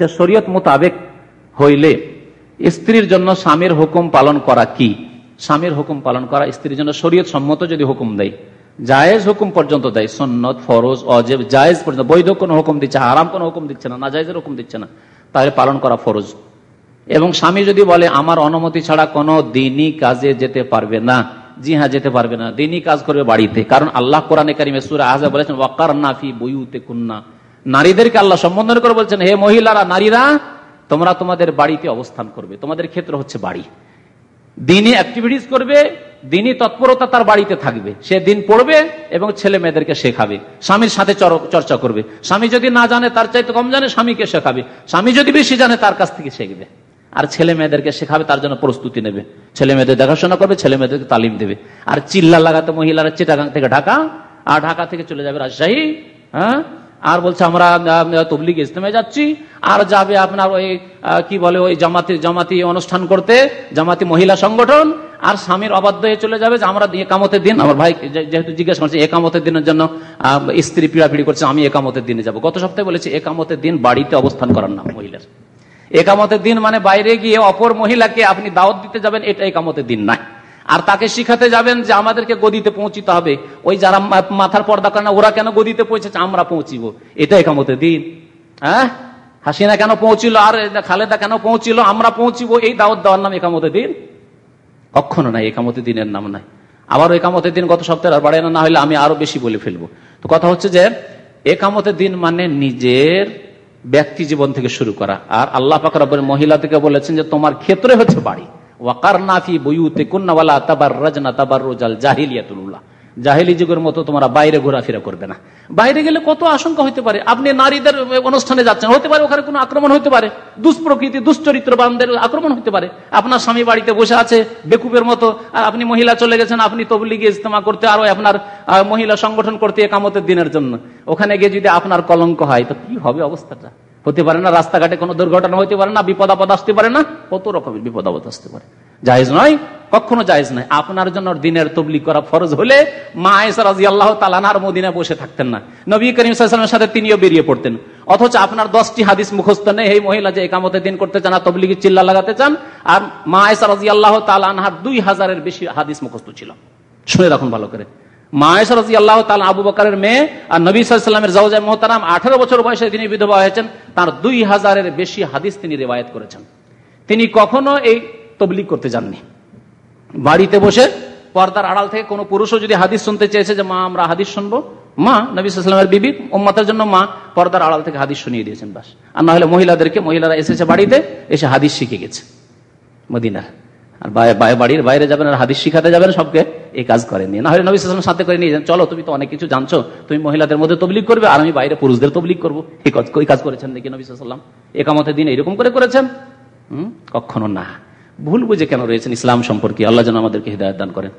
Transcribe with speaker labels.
Speaker 1: শরীয়ত মোতাবেক হইলে স্ত্রীর জন্য স্বামীর হুকুম পালন করা কি? স্বামীর হুকুম পালন করা স্ত্রীর জন্য শরীয়ত সম্মত যদি হুকুম দেয়, জায়েজ হুকুম পর্যন্ত দেয়, সন্নত, ফরজ, অজেব, জায়েজ পর্যন্ত, বৈধ কোনো হুকুম দিচ্ছে আরাম কোনো হুকুম দিচ্ছে না না জায়েজের হুকুম দিচ্ছে না, তাহলে পালন করা ফরজ। এবং স্বামী যদি বলে, আমার অনুমতি ছাড়া কোনো দিনই কাজে যেতে পারবে না। জি হ্যাঁ যেতে পারবে না। দিনই কাজ করবে বাড়িতে। কারণ আল্লাহ কোরআনে কারিমে সুরা আহজা বলেছেন ওয়াকার নাফি বইউতে কুন্না নারীদেরকে আল্লাহ সম্বোধন করে বলছেন, হে মহিলারা, নারীরা, তোমরা তোমাদের বাড়িতে অবস্থান করবে। তোমাদের ক্ষেত্র হচ্ছে বাড়ি। দিনই অ্যাক্টিভিটিস করবে, দিনই তৎপরতা তার বাড়িতে থাকবে। সে দিন পড়বে এবং ছেলে মেয়েদেরকে শেখাবে। স্বামীর সাথে চর্চা করবে। স্বামী যদি না জানে, তার চাইতে কম জানে, স্বামীকে শেখাবে। স্বামী যদি বেশি জানে, তার কাছ থেকে শিখবে। আর ছেলে মেয়েদেরকে শেখাবে, তার জন্য প্রস্তুতি নেবে। ছেলে মেয়েদের দেখাশোনা করবে, ছেলে মেয়েদেরকে তালিম দেবে। আর চিল্লা লাগাতে মহিলারা চিটাগাং থেকে ঢাকা, আর ঢাকা থেকে চলে যাবে রাজশাহী হ্যাঁ? আর বলছে, আমরা তবলিগ ইসলামে যাচ্ছি। আর যাবে আপনার ওই কি বলে, ওই জামাতি জামাতি অনুষ্ঠান করতে, জামাতি মহিলা সংগঠন। আর স্বামীর অবাধ্য হয়ে চলে যাবে যে, আমরা একামতের দিন আমার ভাই যেহেতু জিজ্ঞেস করছে, একামতের দিনের জন্য স্ত্রী পিড়াপিড়ি করছে, আমি একামতের দিনে যাব। গত সপ্তাহে বলেছি, একামতের দিন বাড়িতে অবস্থান করার নাম, মহিলার। একামতের দিন মানে বাইরে গিয়ে অপর মহিলাকে আপনি দাওয়াত দিতে যাবেন, এটা একামতের দিন নাই আর তাকে শিখাতে যাবেন যে আমাদেরকে গদিতে পৌঁছিতে হবে। ওই যারা মাথার পর্দা করে না, ওরা কেন গদিতে পৌঁছেছে? আমরা পৌঁছিব। এটা একামতের দিন। হ্যাঁ? হাসিনা কেন পৌঁছিল? আর খালেদা কেন পৌঁছিল? আমরা পৌঁছিব। এই দাওয়াত দেওয়ার নাম একামতের দিন? কখনো নাই একামতে দিনের নাম নাই। আবার একামতের দিন গত সপ্তাহে আর বাড়ানো না হলে আমি আরও বেশি বলে ফেলব। তো কথা হচ্ছে যে, একামতের দিন মানে নিজের ব্যক্তি জীবন থেকে শুরু করা। আর আল্লাহ পাকর মহিলা থেকে বলেছেন যে, তোমার ক্ষেত্রে হচ্ছে বাড়ি। ওয়াকার নাফি বইউতে কন্যাওয়ালা তাবার রাজনা তাবার রোজাল জাহিলিয়াতুল্লাহ জাহিলি যুগের মতো তোমরা বাইরে ঘোরাফেরা করবে না। বাইরে গেলে কত আশঙ্কা হতে পারে। আপনি নারীদের অনুষ্ঠানে যাচ্ছেন, হতে পারে ওখানে কোনো আক্রমণ হতে পারে। দুষ্প্রকৃতি দুশ্চরিত্র বান্ধের আক্রমণ হতে পারে। আপনার স্বামী বাড়িতে বসে আছে বেকুবের মতো, আর আপনি মহিলা চলে গেছেন, আপনি তবলিগে ইজতেমা করতে আরও আপনার মহিলা সংগঠন করতে একামতের দিনের জন্য। ওখানে গিয়ে যদি আপনার কলঙ্ক হয়, তো কি হবে অবস্থাটা? হতে পারে না, রাস্তাঘাটে কোনো দুর্ঘটনা হতে পারে না বিপদ আপদ আসতে পারে না, কত রকমের বিপদ আপদ আসতে পারে। জায়েজ নয়, কখনো জায়েজ নয়। আপনার জন্য দিনের তবলিগ করা ফরজ হলে মা রাজি আল্লাহ তালানার মদিনে বসে থাকতেন না। নবী করিম সাল্লামের সাথে তিনিও বেরিয়ে পড়তেন। অথচ আপনার দশটি হাদিস মুখস্থ নেই এই মহিলা যে একামতে দিন করতে চান তবলিগের চিল্লা লাগাতে চান, আর মা রাজি আল্লাহ তালানহার দুই হাজারের বেশি হাদিস মুখস্থ ছিল। শুনে রাখুন ভালো করে। মায়েশারজি আল্লাহ তাল আবু বকারের মেয়ে আর নবী সাল্লামের জাউজাই মোহতারাম আঠারো বছর বয়সে তিনি বিধবা হয়েছেন, তার দুই হাজারের বেশি হাদিস তিনি রেবায়ত করেছেন। তিনি কখনো এই তবলিগ করতে যাননি। বাড়িতে বসে পর্দার আড়াল থেকে কোনো পুরুষও যদি হাদিস শুনতে চেয়েছে যে, মা, আমরা হাদিস শুনব। মা, নবী সাল্লামের বিবি ওম্মাতের জন্য মা পর্দার আড়াল থেকে হাদিস শুনিয়ে দিয়েছেন বাস। আর না হলে মহিলাদেরকে, মহিলারা এসেছে বাড়িতে, এসে হাদিস শিখে গেছে মদিনার। আর বাড়ির বাইরে যাবেন আর হাদিস শিখাতে যাবেন সবকে, এই কাজ করেননি না। হলে নবী সালাম সাথে করে নিয়ে যান। চলো, তুমি তো অনেক কিছু জানছো, তুমি মহিলাদের মধ্যে তবলিক করবে, আর আমি বাইরে পুরুষদের তবলিক করব। এই কাজ করেছেন নাকি নবী সাল্লাম একামতের দিন এরকম করে করেছেন? হম? কখনো না। ভুল বুঝে কেন রয়েছেন ইসলাম সম্পর্কে? আল্লাহ যেন আমাদেরকে হৃদায়ত দান করেন।